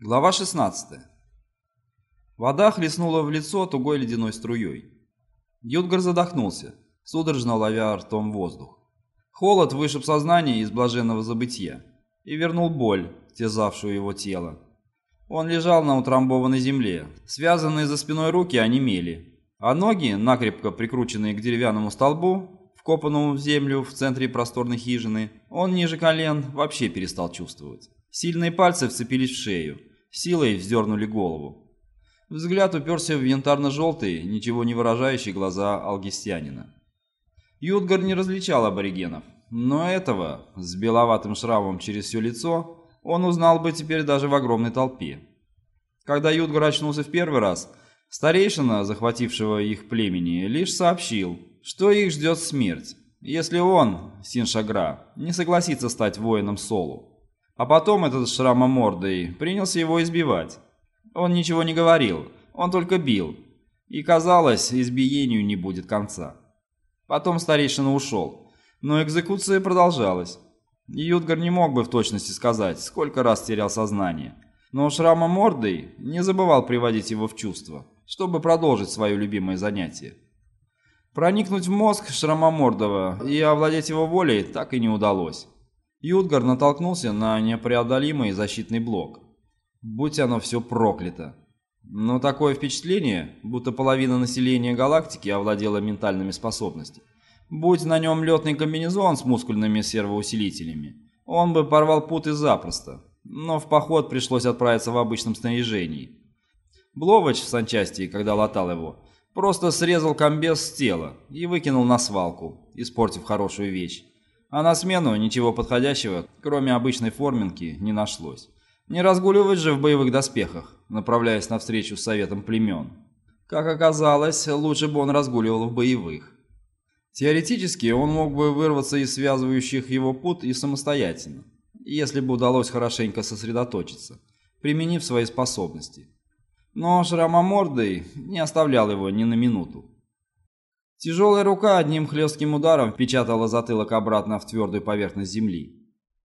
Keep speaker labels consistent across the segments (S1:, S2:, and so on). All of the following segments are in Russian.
S1: Глава 16. Вода хлестнула в лицо тугой ледяной струей. Ютгар задохнулся, судорожно ловя ртом воздух. Холод вышиб сознание из блаженного забытия и вернул боль, тезавшую его тело. Он лежал на утрамбованной земле, связанные за спиной руки онемели, а ноги, накрепко прикрученные к деревянному столбу, вкопанному в землю в центре просторной хижины, он ниже колен вообще перестал чувствовать. Сильные пальцы вцепились в шею, силой вздернули голову. Взгляд уперся в янтарно-желтые, ничего не выражающие глаза алгистянина. Ютгар не различал аборигенов, но этого, с беловатым шрамом через все лицо, он узнал бы теперь даже в огромной толпе. Когда Ютгар очнулся в первый раз, старейшина, захватившего их племени, лишь сообщил, что их ждет смерть, если он, Синшагра, не согласится стать воином Солу. А потом этот шрамомордый принялся его избивать. Он ничего не говорил, он только бил. И казалось, избиению не будет конца. Потом старейшина ушел, но экзекуция продолжалась. Ютгар не мог бы в точности сказать, сколько раз терял сознание. Но шрамомордый не забывал приводить его в чувство, чтобы продолжить свое любимое занятие. Проникнуть в мозг Шрамомордова и овладеть его волей так и не удалось. Ютгар натолкнулся на непреодолимый защитный блок. Будь оно все проклято. Но такое впечатление, будто половина населения галактики овладела ментальными способностями. Будь на нем летный комбинезон с мускульными сервоусилителями, он бы порвал путы запросто. Но в поход пришлось отправиться в обычном снаряжении. Бловач в санчасти, когда латал его, просто срезал комбез с тела и выкинул на свалку, испортив хорошую вещь. А на смену ничего подходящего, кроме обычной форминки, не нашлось. Не разгуливать же в боевых доспехах, направляясь навстречу с советом племен. Как оказалось, лучше бы он разгуливал в боевых. Теоретически он мог бы вырваться из связывающих его пут и самостоятельно, если бы удалось хорошенько сосредоточиться, применив свои способности. Но шрамомордый не оставлял его ни на минуту. Тяжелая рука одним хлестким ударом впечатала затылок обратно в твердую поверхность земли.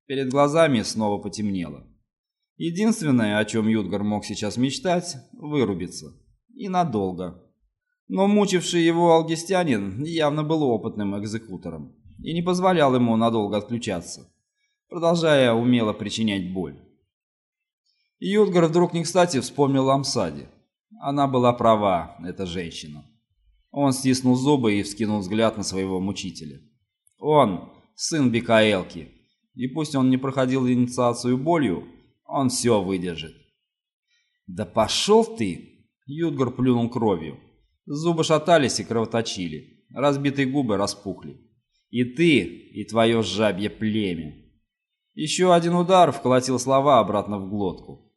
S1: Перед глазами снова потемнело. Единственное, о чем Юдгар мог сейчас мечтать – вырубиться. И надолго. Но мучивший его алгистянин явно был опытным экзекутором и не позволял ему надолго отключаться, продолжая умело причинять боль. Юдгар вдруг не кстати вспомнил о Амсаде. Она была права, эта женщина. Он стиснул зубы и вскинул взгляд на своего мучителя. Он – сын Бикаэлки, и пусть он не проходил инициацию болью, он все выдержит. «Да пошел ты!» – Юдгар плюнул кровью. Зубы шатались и кровоточили, разбитые губы распухли. «И ты, и твое жабье племя!» Еще один удар вколотил слова обратно в глотку.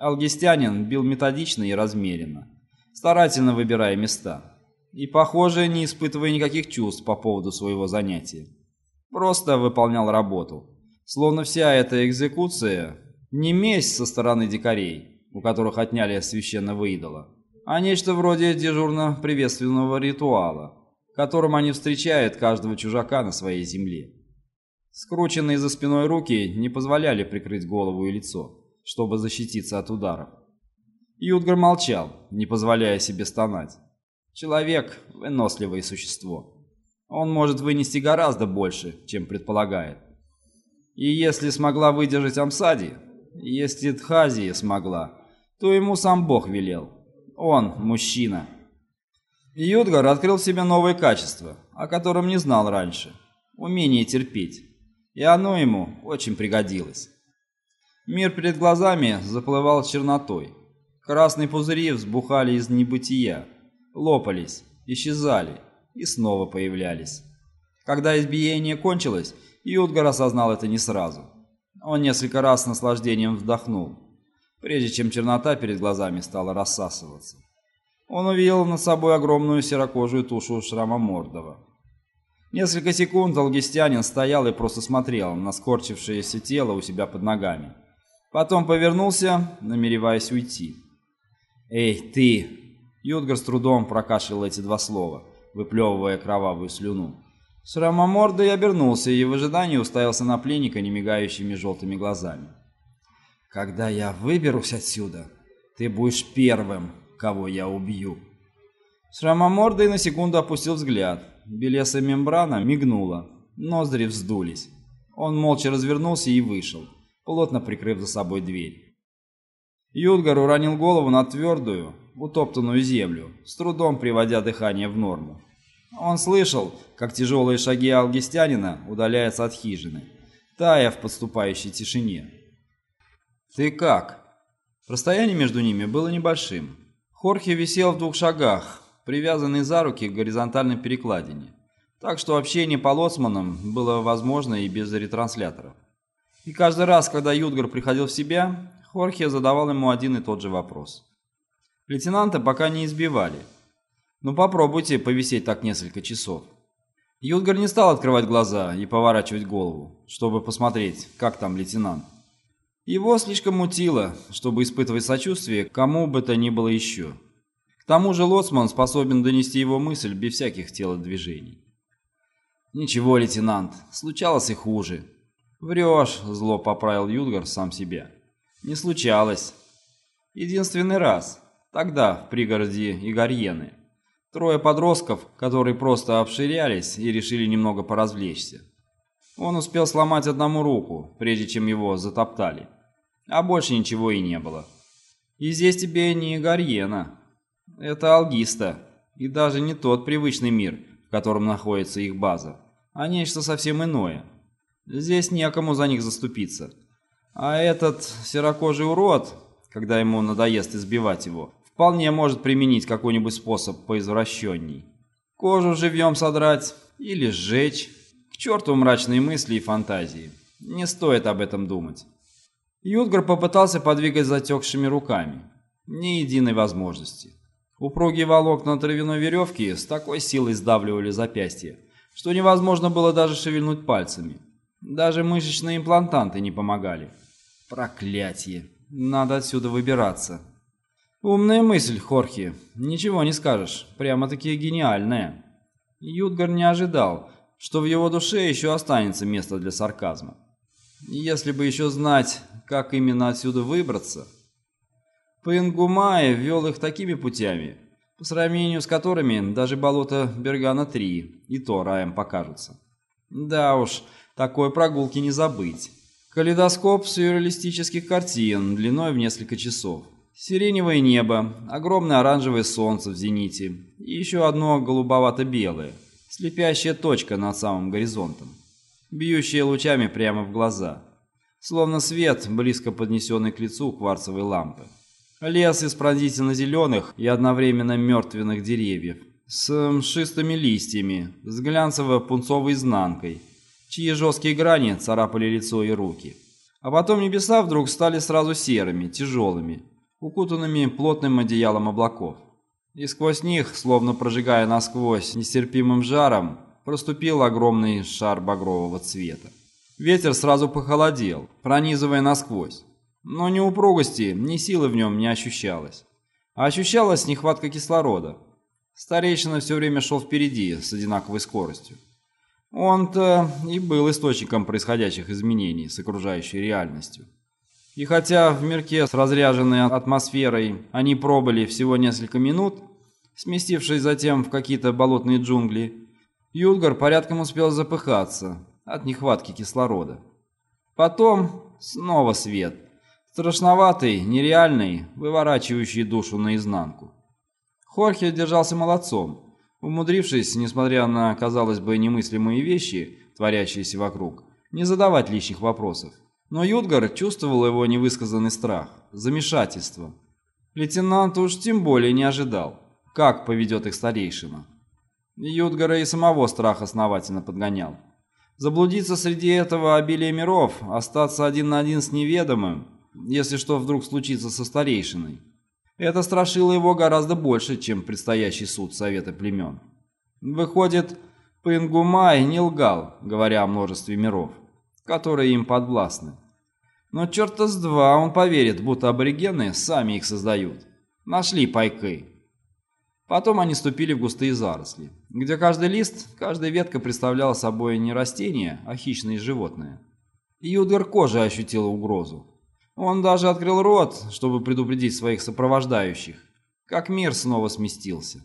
S1: Алгистянин бил методично и размеренно, старательно выбирая места и, похоже, не испытывая никаких чувств по поводу своего занятия. Просто выполнял работу. Словно вся эта экзекуция не месть со стороны дикарей, у которых отняли священного идола, а нечто вроде дежурно-приветственного ритуала, которым они встречают каждого чужака на своей земле. Скрученные за спиной руки не позволяли прикрыть голову и лицо, чтобы защититься от ударов. Ютгар молчал, не позволяя себе стонать. Человек – выносливое существо. Он может вынести гораздо больше, чем предполагает. И если смогла выдержать Амсади, если Тхазия смогла, то ему сам Бог велел. Он – мужчина. Юдгар открыл в себе новое качество, о котором не знал раньше – умение терпеть. И оно ему очень пригодилось. Мир перед глазами заплывал чернотой. Красные пузыри взбухали из небытия, лопались, исчезали и снова появлялись. Когда избиение кончилось, Ютгар осознал это не сразу. Он несколько раз с наслаждением вдохнул, прежде чем чернота перед глазами стала рассасываться. Он увидел над собой огромную серокожую тушу шрама Мордова. Несколько секунд алгистянин стоял и просто смотрел на скорчившееся тело у себя под ногами. Потом повернулся, намереваясь уйти. «Эй, ты!» Юдгар с трудом прокашлял эти два слова, выплевывая кровавую слюну. Шрамомордый обернулся и в ожидании уставился на пленника немигающими желтыми глазами. Когда я выберусь отсюда, ты будешь первым, кого я убью. Шрамомордый на секунду опустил взгляд. Белесая мембрана мигнула. Ноздри вздулись. Он молча развернулся и вышел, плотно прикрыв за собой дверь. Юдгар уронил голову на твердую, утоптанную землю, с трудом приводя дыхание в норму. Он слышал, как тяжелые шаги алгистянина удаляются от хижины, тая в подступающей тишине. «Ты как?» Расстояние между ними было небольшим. Хорхе висел в двух шагах, привязанный за руки к горизонтальной перекладине, так что общение по лоцманам было возможно и без ретранслятора. И каждый раз, когда Юдгар приходил в себя, Хорхе задавал ему один и тот же вопрос. Лейтенанта пока не избивали. Ну попробуйте повисеть так несколько часов. Юдгар не стал открывать глаза и поворачивать голову, чтобы посмотреть, как там лейтенант. Его слишком мутило, чтобы испытывать сочувствие кому бы то ни было еще. К тому же Лоцман способен донести его мысль без всяких телодвижений. «Ничего, лейтенант, случалось и хуже». «Врешь», — зло поправил Юдгар сам себя. «Не случалось. Единственный раз. Тогда, в пригороде Игорьены. Трое подростков, которые просто обширялись и решили немного поразвлечься. Он успел сломать одному руку, прежде чем его затоптали. А больше ничего и не было. И здесь тебе не Игорьена, это Алгиста, и даже не тот привычный мир, в котором находится их база, а нечто совсем иное. Здесь некому за них заступиться. А этот серокожий урод, когда ему надоест избивать его, вполне может применить какой-нибудь способ поизвращенней. Кожу живьем содрать или сжечь. К черту мрачные мысли и фантазии. Не стоит об этом думать. Ютгар попытался подвигать затекшими руками. Ни единой возможности. Упругие волокна травяной веревки с такой силой сдавливали запястье, что невозможно было даже шевельнуть пальцами. Даже мышечные имплантанты не помогали. Проклятие. Надо отсюда выбираться. Умная мысль, Хорхи. Ничего не скажешь. Прямо-таки гениальная. Ютгар не ожидал, что в его душе еще останется место для сарказма. Если бы еще знать, как именно отсюда выбраться... Пенгумае ввел их такими путями, по сравнению с которыми даже болото Бергана-3 и то раем покажутся. Да уж, такой прогулки не забыть. Калейдоскоп сюрреалистических картин длиной в несколько часов. Сиреневое небо, огромное оранжевое солнце в зените и еще одно голубовато-белое, слепящая точка над самым горизонтом, бьющая лучами прямо в глаза, словно свет, близко поднесенный к лицу кварцевой лампы. Лес из пронзительно-зеленых и одновременно мертвенных деревьев, с мшистыми листьями, с глянцево-пунцовой изнанкой, чьи жесткие грани царапали лицо и руки. А потом небеса вдруг стали сразу серыми, тяжелыми, укутанными плотным одеялом облаков. И сквозь них, словно прожигая насквозь нестерпимым жаром, проступил огромный шар багрового цвета. Ветер сразу похолодел, пронизывая насквозь. Но ни упругости, ни силы в нем не ощущалось. А ощущалась нехватка кислорода. Старейшина все время шел впереди с одинаковой скоростью. Он-то и был источником происходящих изменений с окружающей реальностью. И хотя в мирке с разряженной атмосферой они пробыли всего несколько минут, сместившись затем в какие-то болотные джунгли, Юдгар порядком успел запыхаться от нехватки кислорода. Потом снова свет, Страшноватый, нереальный, выворачивающий душу наизнанку. Хорхе держался молодцом, умудрившись, несмотря на, казалось бы, немыслимые вещи, творящиеся вокруг, не задавать лишних вопросов. Но Юдгар чувствовал его невысказанный страх, замешательство. Лейтенант уж тем более не ожидал, как поведет их старейшина. Юдгара и самого страх основательно подгонял. Заблудиться среди этого обилия миров, остаться один на один с неведомым, если что вдруг случится со старейшиной. Это страшило его гораздо больше, чем предстоящий суд Совета племен. Выходит, Пингумай не лгал, говоря о множестве миров, которые им подвластны. Но черта с два он поверит, будто аборигены сами их создают. Нашли пайкы. Потом они ступили в густые заросли, где каждый лист, каждая ветка представляла собой не растение, а хищное животное. И Юдгар кожей ощутил угрозу. Он даже открыл рот, чтобы предупредить своих сопровождающих, как мир снова сместился.